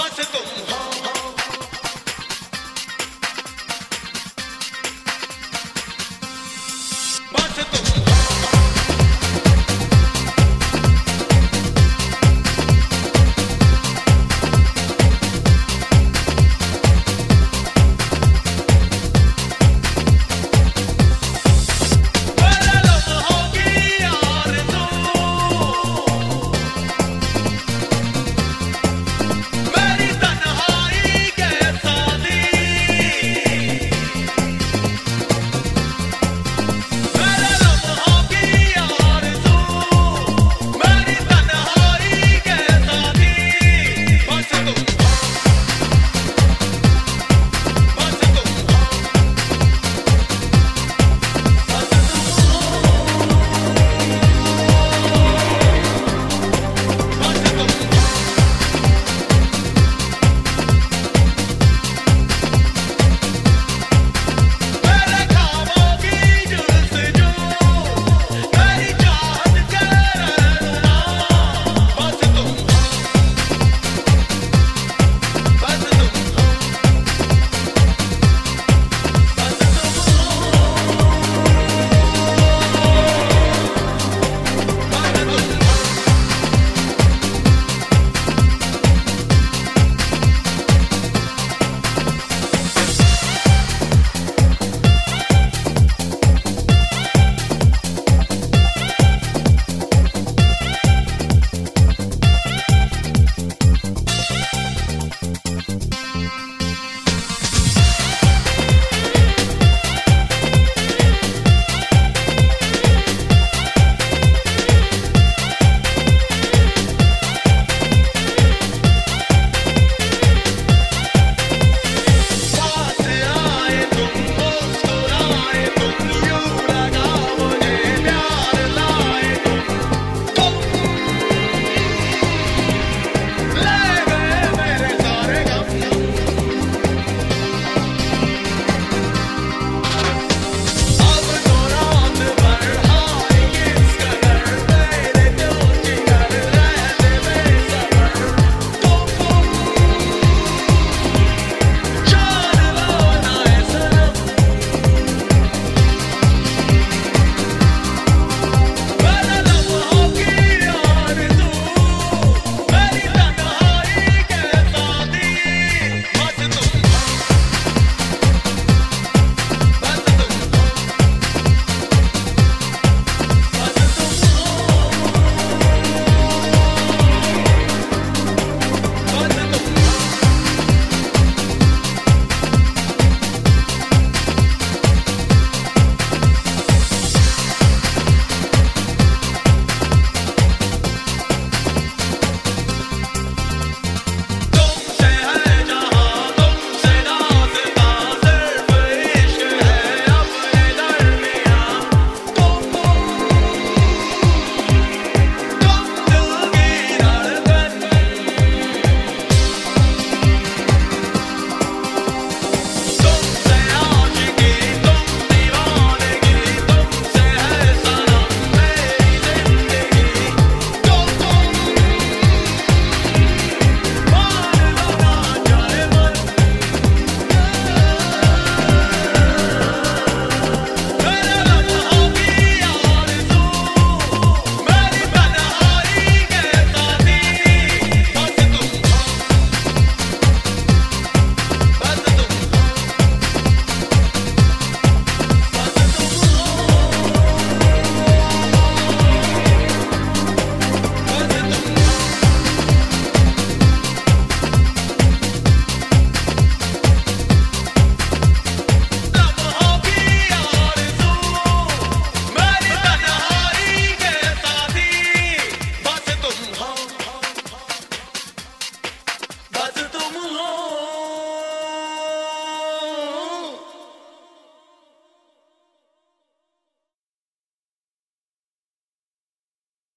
I said, todo mundo.